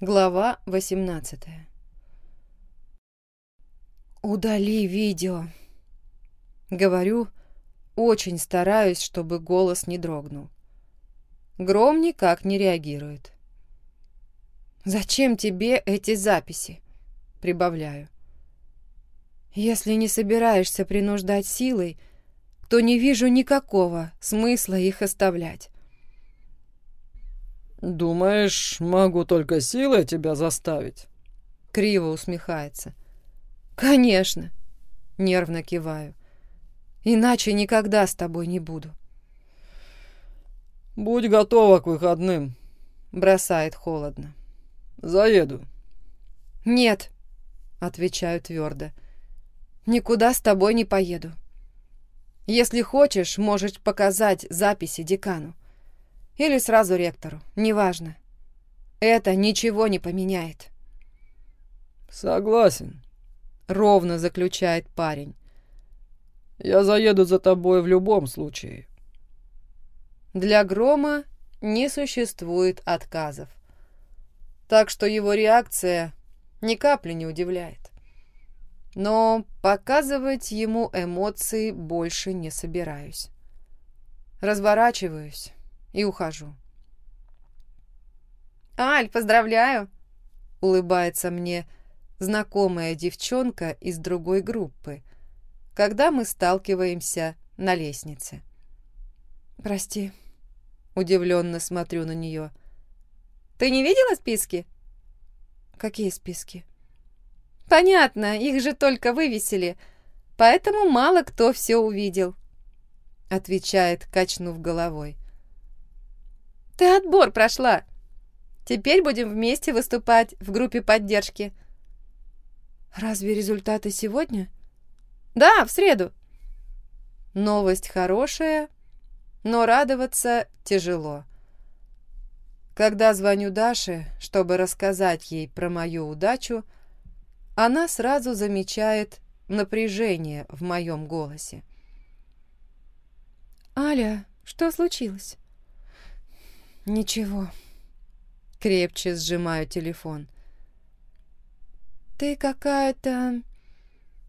Глава 18 «Удали видео!» Говорю, очень стараюсь, чтобы голос не дрогнул. Гром никак не реагирует. «Зачем тебе эти записи?» Прибавляю. «Если не собираешься принуждать силой, то не вижу никакого смысла их оставлять». «Думаешь, могу только силой тебя заставить?» Криво усмехается. «Конечно!» Нервно киваю. «Иначе никогда с тобой не буду». «Будь готова к выходным», — бросает холодно. «Заеду». «Нет», — отвечаю твердо. «Никуда с тобой не поеду. Если хочешь, можешь показать записи декану. Или сразу ректору, неважно. Это ничего не поменяет». «Согласен», — ровно заключает парень. «Я заеду за тобой в любом случае». Для Грома не существует отказов. Так что его реакция ни капли не удивляет. Но показывать ему эмоции больше не собираюсь. Разворачиваюсь и ухожу. «Аль, поздравляю!» — улыбается мне знакомая девчонка из другой группы, когда мы сталкиваемся на лестнице. «Прости», Удивленно смотрю на нее. «Ты не видела списки?» «Какие списки?» «Понятно, их же только вывесили, поэтому мало кто все увидел», — отвечает, качнув головой. «Ты отбор прошла. Теперь будем вместе выступать в группе поддержки». «Разве результаты сегодня?» «Да, в среду». Новость хорошая, но радоваться тяжело. Когда звоню Даше, чтобы рассказать ей про мою удачу, она сразу замечает напряжение в моем голосе. «Аля, что случилось?» «Ничего». Крепче сжимаю телефон. «Ты какая-то...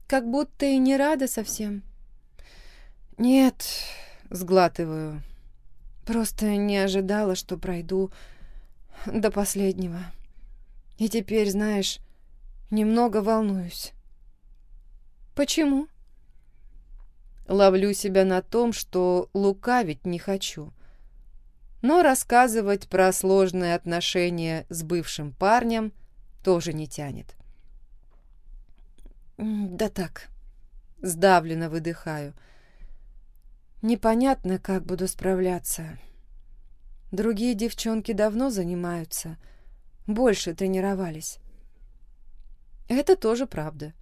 как будто и не рада совсем». «Нет, Сглатываю. Просто не ожидала, что пройду до последнего. И теперь, знаешь, немного волнуюсь. Почему? Ловлю себя на том, что лукавить не хочу. Но рассказывать про сложные отношения с бывшим парнем тоже не тянет. Да так, сдавленно выдыхаю. Непонятно, как буду справляться. Другие девчонки давно занимаются, больше тренировались. Это тоже правда.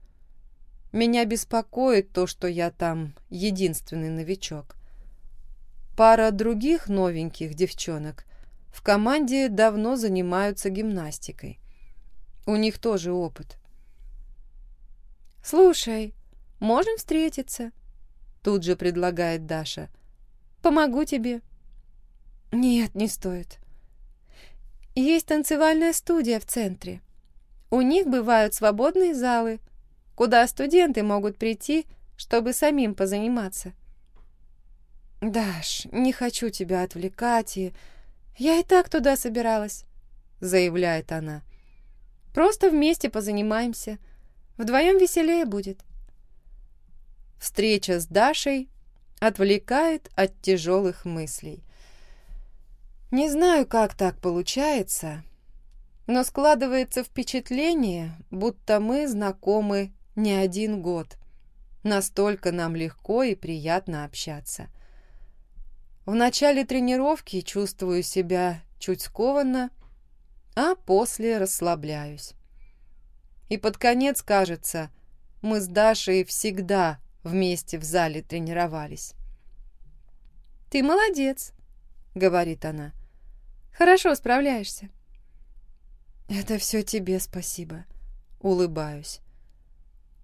Меня беспокоит то, что я там единственный новичок. Пара других новеньких девчонок в команде давно занимаются гимнастикой. У них тоже опыт. «Слушай, можем встретиться?» Тут же предлагает Даша. «Помогу тебе». «Нет, не стоит. Есть танцевальная студия в центре. У них бывают свободные залы, куда студенты могут прийти, чтобы самим позаниматься». «Даш, не хочу тебя отвлекать, и я и так туда собиралась», — заявляет она. «Просто вместе позанимаемся. Вдвоем веселее будет». Встреча с Дашей отвлекает от тяжелых мыслей. Не знаю, как так получается, но складывается впечатление, будто мы знакомы не один год. Настолько нам легко и приятно общаться. В начале тренировки чувствую себя чуть скованно, а после расслабляюсь. И под конец кажется, мы с Дашей всегда вместе в зале тренировались. «Ты молодец», — говорит она. «Хорошо справляешься». «Это все тебе спасибо», — улыбаюсь.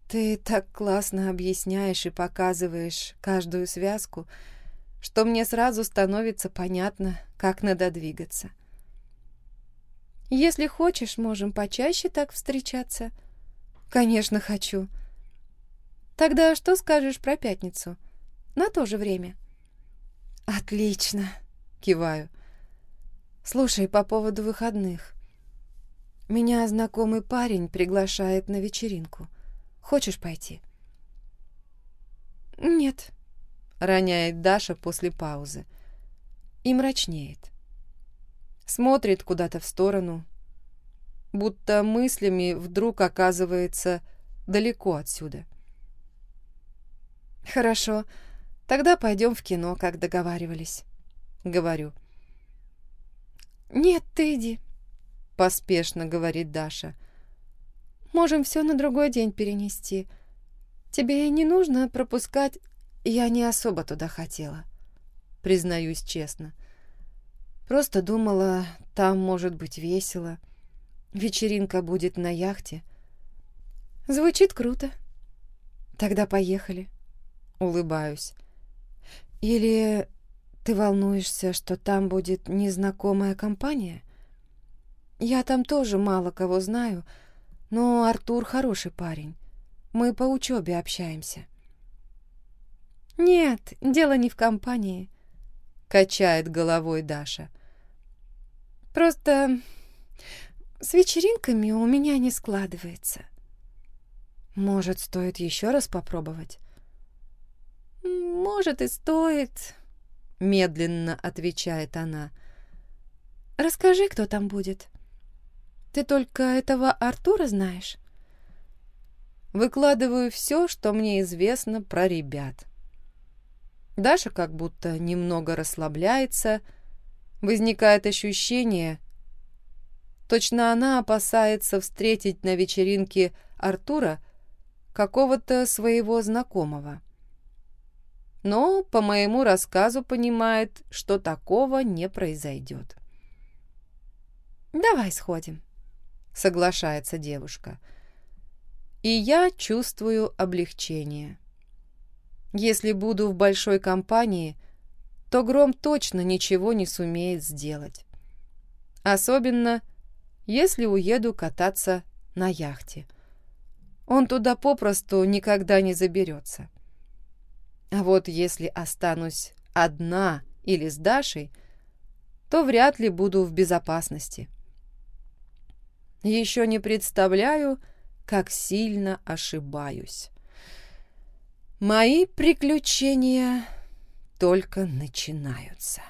«Ты так классно объясняешь и показываешь каждую связку, что мне сразу становится понятно, как надо двигаться». Если хочешь, можем почаще так встречаться. Конечно, хочу. Тогда что скажешь про пятницу? На то же время. Отлично, киваю. Слушай, по поводу выходных. Меня знакомый парень приглашает на вечеринку. Хочешь пойти? Нет, роняет Даша после паузы. И мрачнеет. Смотрит куда-то в сторону, будто мыслями вдруг оказывается далеко отсюда. «Хорошо, тогда пойдем в кино, как договаривались», — говорю. «Нет, ты иди», — поспешно говорит Даша. «Можем все на другой день перенести. Тебе не нужно пропускать... Я не особо туда хотела, признаюсь честно. Просто думала, там может быть весело. Вечеринка будет на яхте. Звучит круто. Тогда поехали. Улыбаюсь. Или ты волнуешься, что там будет незнакомая компания? Я там тоже мало кого знаю, но Артур хороший парень. Мы по учебе общаемся. Нет, дело не в компании, качает головой Даша. Просто с вечеринками у меня не складывается. Может, стоит еще раз попробовать? Может, и стоит, медленно отвечает она. Расскажи, кто там будет. Ты только этого Артура знаешь? Выкладываю все, что мне известно про ребят. Даша как будто немного расслабляется, возникает ощущение, точно она опасается встретить на вечеринке Артура какого-то своего знакомого но по моему рассказу понимает, что такого не произойдет. «Давай сходим», — соглашается девушка. И я чувствую облегчение. Если буду в большой компании, то Гром точно ничего не сумеет сделать. Особенно, если уеду кататься на яхте. Он туда попросту никогда не заберется. А вот если останусь одна или с Дашей, то вряд ли буду в безопасности. Еще не представляю, как сильно ошибаюсь. Мои приключения только начинаются.